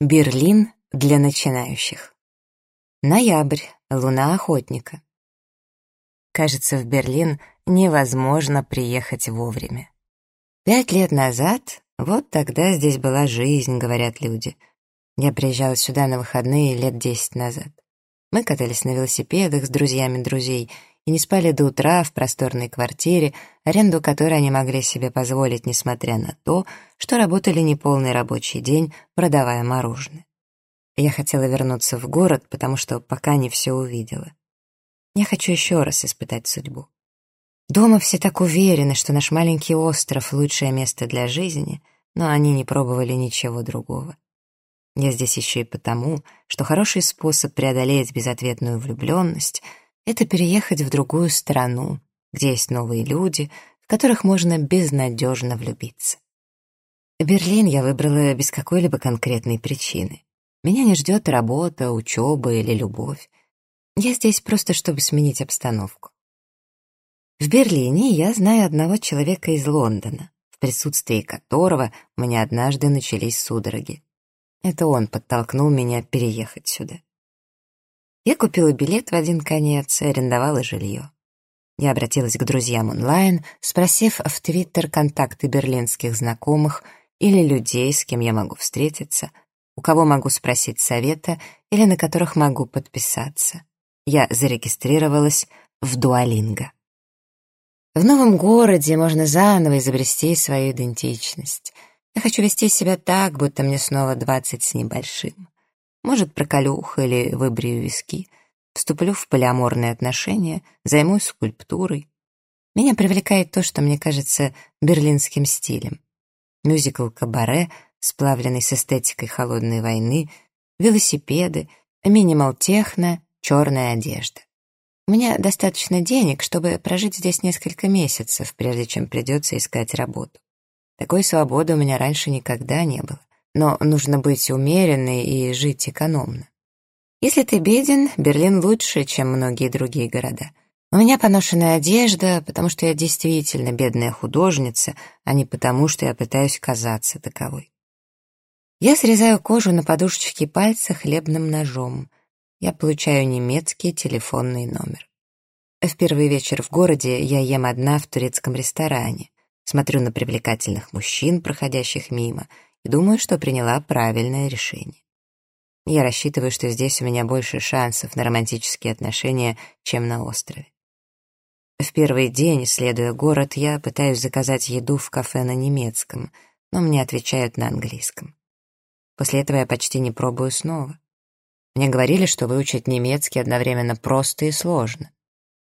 Берлин для начинающих. Ноябрь. Луна охотника. Кажется, в Берлин невозможно приехать вовремя. Пять лет назад, вот тогда здесь была жизнь, говорят люди. Я приезжала сюда на выходные лет десять назад. Мы катались на велосипедах с друзьями друзей и не спали до утра в просторной квартире, аренду которой они могли себе позволить, несмотря на то, что работали неполный рабочий день, продавая мороженое. Я хотела вернуться в город, потому что пока не все увидела. Я хочу еще раз испытать судьбу. Дома все так уверены, что наш маленький остров — лучшее место для жизни, но они не пробовали ничего другого. Я здесь еще и потому, что хороший способ преодолеть безответную влюбленность — это переехать в другую страну, где есть новые люди, в которых можно безнадежно влюбиться. Берлин я выбрала без какой-либо конкретной причины. Меня не ждет работа, учеба или любовь. Я здесь просто, чтобы сменить обстановку. В Берлине я знаю одного человека из Лондона, в присутствии которого у меня однажды начались судороги. Это он подтолкнул меня переехать сюда. Я купила билет в один конец и арендовала жилье. Я обратилась к друзьям онлайн, спросив в Твиттер контакты берлинских знакомых или людей, с кем я могу встретиться, у кого могу спросить совета или на которых могу подписаться. Я зарегистрировалась в Дуалинго. В новом городе можно заново изобрести свою идентичность. Я хочу вести себя так, будто мне снова двадцать с небольшим. Может, проколю ухо или выбрию виски. Вступлю в полиаморные отношения, займусь скульптурой. Меня привлекает то, что мне кажется берлинским стилем. Мюзикл «Кабаре», сплавленный с эстетикой холодной войны, велосипеды, минимал-техно, черная одежда. У меня достаточно денег, чтобы прожить здесь несколько месяцев, прежде чем придется искать работу. Такой свободы у меня раньше никогда не было но нужно быть умеренной и жить экономно. Если ты беден, Берлин лучше, чем многие другие города. У меня поношенная одежда, потому что я действительно бедная художница, а не потому, что я пытаюсь казаться таковой. Я срезаю кожу на подушечке пальца хлебным ножом. Я получаю немецкий телефонный номер. В первый вечер в городе я ем одна в турецком ресторане, смотрю на привлекательных мужчин, проходящих мимо — думаю, что приняла правильное решение. Я рассчитываю, что здесь у меня больше шансов на романтические отношения, чем на острове. В первый день, исследуя город, я пытаюсь заказать еду в кафе на немецком, но мне отвечают на английском. После этого я почти не пробую снова. Мне говорили, что выучить немецкий одновременно просто и сложно.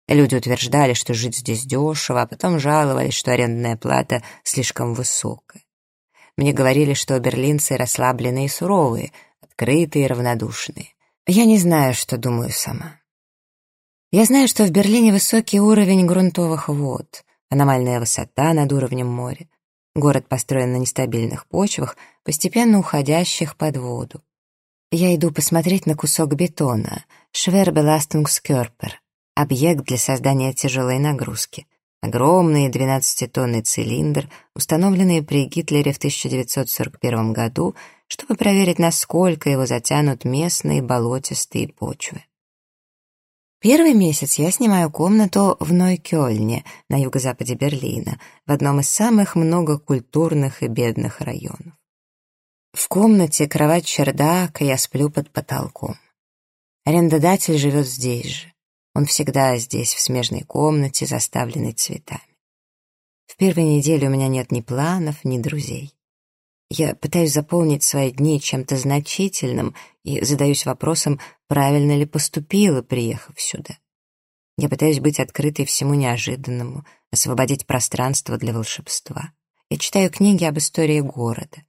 Люди утверждали, что жить здесь дешево, а потом жаловались, что арендная плата слишком высокая. Мне говорили, что берлинцы расслабленные и суровые, открытые и равнодушные. Я не знаю, что думаю сама. Я знаю, что в Берлине высокий уровень грунтовых вод, аномальная высота над уровнем моря. Город построен на нестабильных почвах, постепенно уходящих под воду. Я иду посмотреть на кусок бетона, Schwerbelastungskörper, объект для создания тяжелой нагрузки. Огромный 12-тонный цилиндр, установленный при Гитлере в 1941 году, чтобы проверить, насколько его затянут местные болотистые почвы. Первый месяц я снимаю комнату в Нойкёльне, на юго-западе Берлина, в одном из самых многокультурных и бедных районов. В комнате кровать-чердак, я сплю под потолком. Арендодатель живет здесь же. Он всегда здесь, в смежной комнате, заставленной цветами. В первой неделе у меня нет ни планов, ни друзей. Я пытаюсь заполнить свои дни чем-то значительным и задаюсь вопросом, правильно ли поступила, приехав сюда. Я пытаюсь быть открытой всему неожиданному, освободить пространство для волшебства. Я читаю книги об истории города.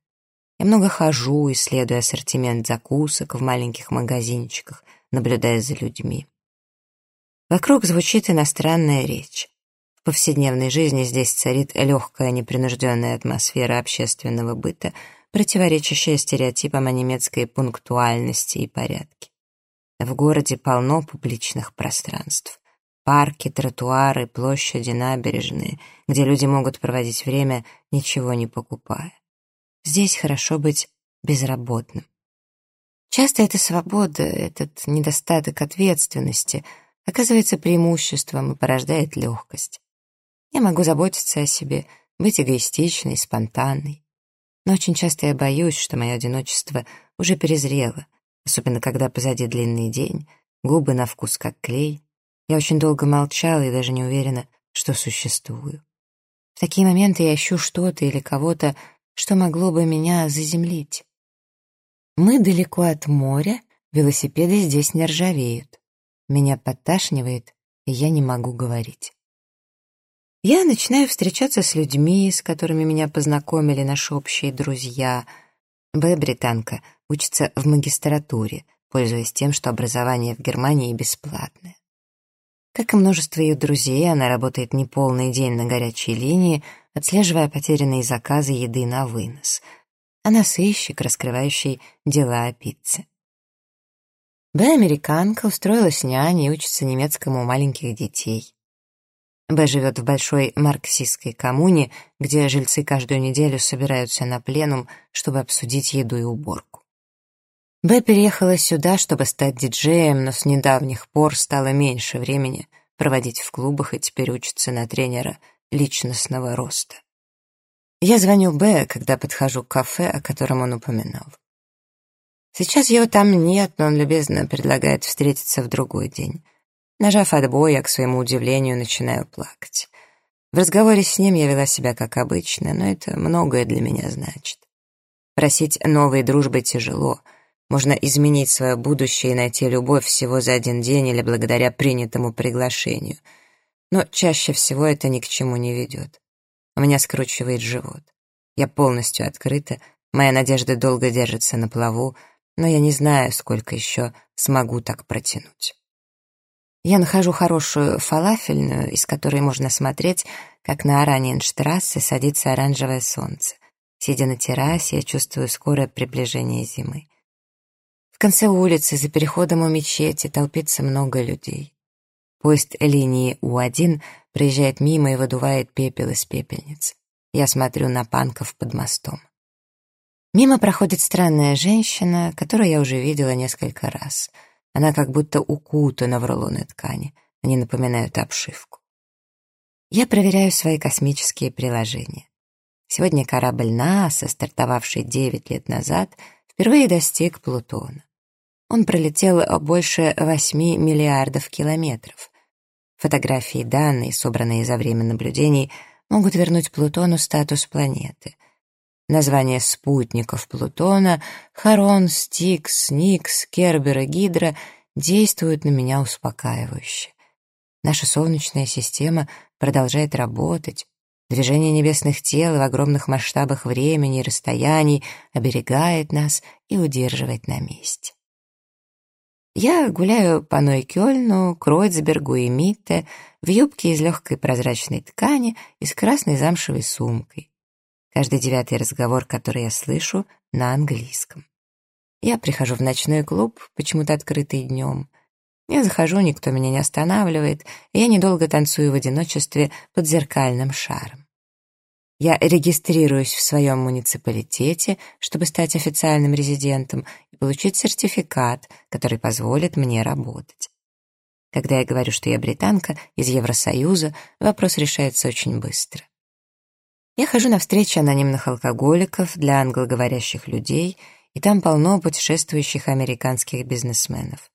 Я много хожу, исследуя ассортимент закусок в маленьких магазинчиках, наблюдая за людьми. Вокруг звучит иностранная речь. В повседневной жизни здесь царит легкая непринужденная атмосфера общественного быта, противоречащая стереотипам о немецкой пунктуальности и порядке. В городе полно публичных пространств. Парки, тротуары, площади, набережные, где люди могут проводить время, ничего не покупая. Здесь хорошо быть безработным. Часто эта свобода, этот недостаток ответственности оказывается преимуществом и порождает легкость. Я могу заботиться о себе, быть эгоистичной, спонтанной. Но очень часто я боюсь, что мое одиночество уже перезрело, особенно когда позади длинный день, губы на вкус как клей. Я очень долго молчала и даже не уверена, что существую. В такие моменты я ищу что-то или кого-то, что могло бы меня заземлить. Мы далеко от моря, велосипеды здесь не ржавеют. Меня подташнивает, и я не могу говорить. Я начинаю встречаться с людьми, с которыми меня познакомили наши общие друзья. Б. Британка учится в магистратуре, пользуясь тем, что образование в Германии бесплатное. Как и множество ее друзей, она работает неполный день на горячей линии, отслеживая потерянные заказы еды на вынос. Она сыщик, раскрывающий дела о пицце. Б. Американка устроилась няней и учится немецкому у маленьких детей. Б живет в большой марксистской коммуне, где жильцы каждую неделю собираются на пленум, чтобы обсудить еду и уборку. Б переехала сюда, чтобы стать диджеем, но с недавних пор стало меньше времени проводить в клубах и теперь учится на тренера личностного роста. Я звоню Б, когда подхожу к кафе, о котором он упоминал. Сейчас его там нет, но он любезно предлагает встретиться в другой день. Нажав отбой, я, к своему удивлению, начинаю плакать. В разговоре с ним я вела себя как обычно, но это многое для меня значит. Просить новой дружбы тяжело. Можно изменить свое будущее и найти любовь всего за один день или благодаря принятому приглашению. Но чаще всего это ни к чему не ведет. У меня скручивает живот. Я полностью открыта, моя надежда долго держится на плаву, но я не знаю, сколько еще смогу так протянуть. Я нахожу хорошую фалафельную, из которой можно смотреть, как на Араньенштрассе садится оранжевое солнце. Сидя на террасе, я чувствую скорое приближение зимы. В конце улицы, за переходом у мечети, толпится много людей. Поезд линии У-1 проезжает мимо и выдувает пепел из пепельниц. Я смотрю на панков под мостом. Мимо проходит странная женщина, которую я уже видела несколько раз — она как будто укутана в рулоны ткани. Они напоминают обшивку. Я проверяю свои космические приложения. Сегодня корабль НАСА, стартовавший 9 лет назад, впервые достиг Плутона. Он пролетел больше 8 миллиардов километров. Фотографии и данные, собранные за время наблюдений, могут вернуть Плутону статус планеты. Названия спутников Плутона — Харон, Стикс, Никс, Кербер и Гидра — действуют на меня успокаивающе. Наша Солнечная система продолжает работать. Движение небесных тел в огромных масштабах времени и расстояний оберегает нас и удерживает на месте. Я гуляю по Нойкёльну, Кройцбергу и Митте в юбке из легкой прозрачной ткани и с красной замшевой сумкой. Каждый девятый разговор, который я слышу, на английском. Я прихожу в ночной клуб, почему-то открытый днем. Я захожу, никто меня не останавливает, и я недолго танцую в одиночестве под зеркальным шаром. Я регистрируюсь в своем муниципалитете, чтобы стать официальным резидентом и получить сертификат, который позволит мне работать. Когда я говорю, что я британка из Евросоюза, вопрос решается очень быстро. Я хожу на встречи анонимных алкоголиков для англоговорящих людей, и там полно путешествующих американских бизнесменов.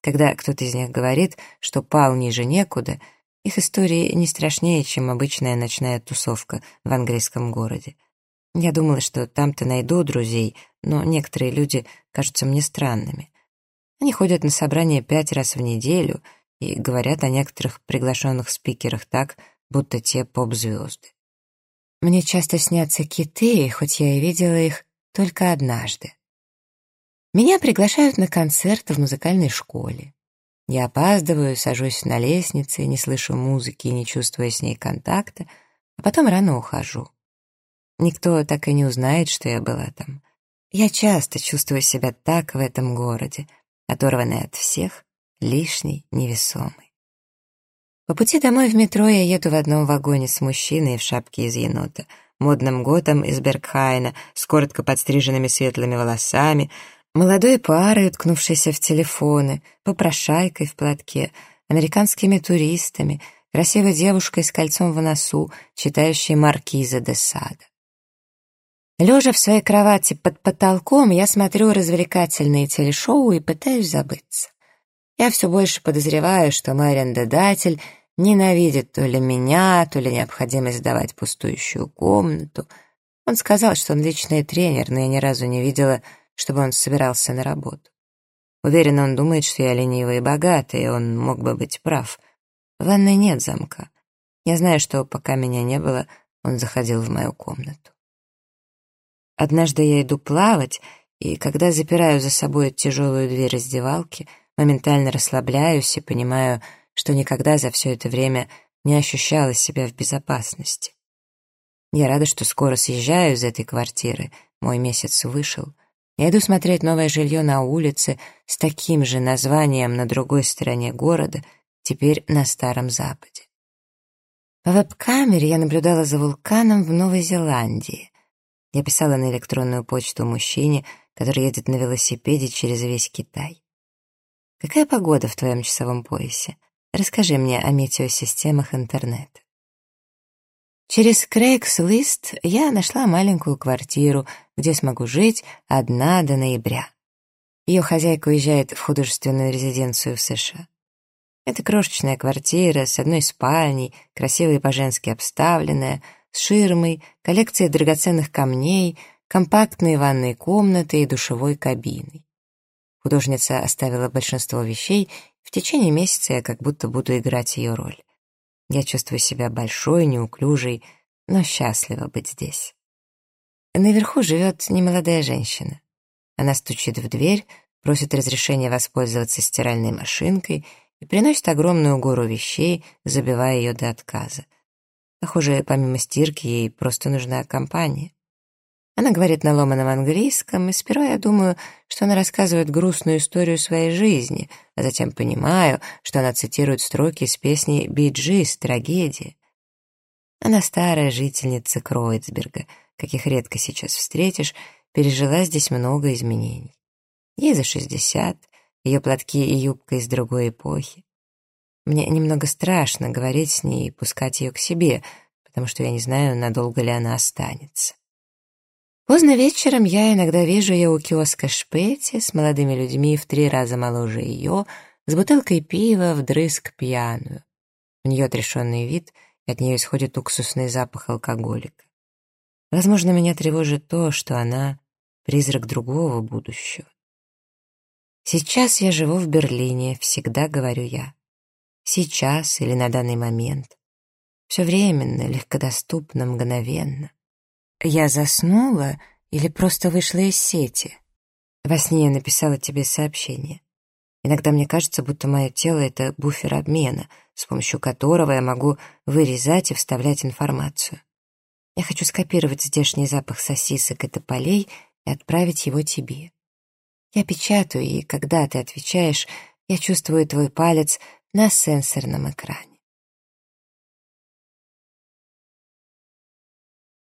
Когда кто-то из них говорит, что пал ниже некуда, их истории не страшнее, чем обычная ночная тусовка в английском городе. Я думала, что там-то найду друзей, но некоторые люди кажутся мне странными. Они ходят на собрания пять раз в неделю и говорят о некоторых приглашенных спикерах так, будто те поп-звезды. Мне часто снятся киты, хоть я и видела их только однажды. Меня приглашают на концерт в музыкальной школе. Я опаздываю, сажусь на лестнице, не слышу музыки не чувствую с ней контакта, а потом рано ухожу. Никто так и не узнает, что я была там. Я часто чувствую себя так в этом городе, оторванной от всех, лишней, невесомой. По пути домой в метро я еду в одном вагоне с мужчиной в шапке из енота, модным готом из Бергхайна, с коротко подстриженными светлыми волосами, Молодой парой, уткнувшейся в телефоны, попрошайкой в платке, американскими туристами, красивой девушкой с кольцом в носу, читающей Маркиза де Сада. Лежа в своей кровати под потолком, я смотрю развлекательные телешоу и пытаюсь забыться. Я все больше подозреваю, что мой арендодатель ненавидит то ли меня, то ли необходимость сдавать пустующую комнату. Он сказал, что он личный тренер, но я ни разу не видела, чтобы он собирался на работу. Уверен, он думает, что я ленивый и богатый, и он мог бы быть прав. В ванной нет замка. Я знаю, что пока меня не было, он заходил в мою комнату. Однажды я иду плавать, и когда запираю за собой тяжелую дверь раздевалки, моментально расслабляюсь и понимаю, что никогда за все это время не ощущала себя в безопасности. Я рада, что скоро съезжаю из этой квартиры, мой месяц вышел. Я иду смотреть новое жилье на улице с таким же названием на другой стороне города, теперь на Старом Западе. По веб-камере я наблюдала за вулканом в Новой Зеландии. Я писала на электронную почту мужчине, который едет на велосипеде через весь Китай. «Какая погода в твоем часовом поясе? Расскажи мне о метеосистемах интернета». Через Craigslist я нашла маленькую квартиру, где смогу жить одна до ноября. Ее хозяйка уезжает в художественную резиденцию в США. Это крошечная квартира с одной спальней, красивой по-женски обставленная, с ширмой, коллекцией драгоценных камней, компактной ванной комнатой и душевой кабиной. Художница оставила большинство вещей, в течение месяца я как будто буду играть ее роль. Я чувствую себя большой, неуклюжей, но счастлива быть здесь. Наверху живет немолодая женщина. Она стучит в дверь, просит разрешения воспользоваться стиральной машинкой и приносит огромную гору вещей, забивая ее до отказа. Похоже, помимо стирки, ей просто нужна компания. Она говорит на ломаном английском, и сперва я думаю, что она рассказывает грустную историю своей жизни, а затем понимаю, что она цитирует строки из песни «Биджис. Трагедия». Она старая жительница Кроицберга, каких редко сейчас встретишь, пережила здесь много изменений. Ей за шестьдесят, ее платки и юбка из другой эпохи. Мне немного страшно говорить с ней и пускать ее к себе, потому что я не знаю, надолго ли она останется. Поздно вечером я иногда вижу ее у киоска Шпети с молодыми людьми в три раза моложе ее, с бутылкой пива вдрызг пьяную. У нее отрешенный вид, и от нее исходит уксусный запах алкоголика. Возможно, меня тревожит то, что она — призрак другого будущего. Сейчас я живу в Берлине, всегда говорю я. Сейчас или на данный момент. Все временно, легкодоступно, мгновенно. Я заснула или просто вышла из сети? Во сне я написала тебе сообщение. Иногда мне кажется, будто мое тело — это буфер обмена, с помощью которого я могу вырезать и вставлять информацию. Я хочу скопировать здешний запах сосисок и тополей и отправить его тебе. Я печатаю, и когда ты отвечаешь, я чувствую твой палец на сенсорном экране.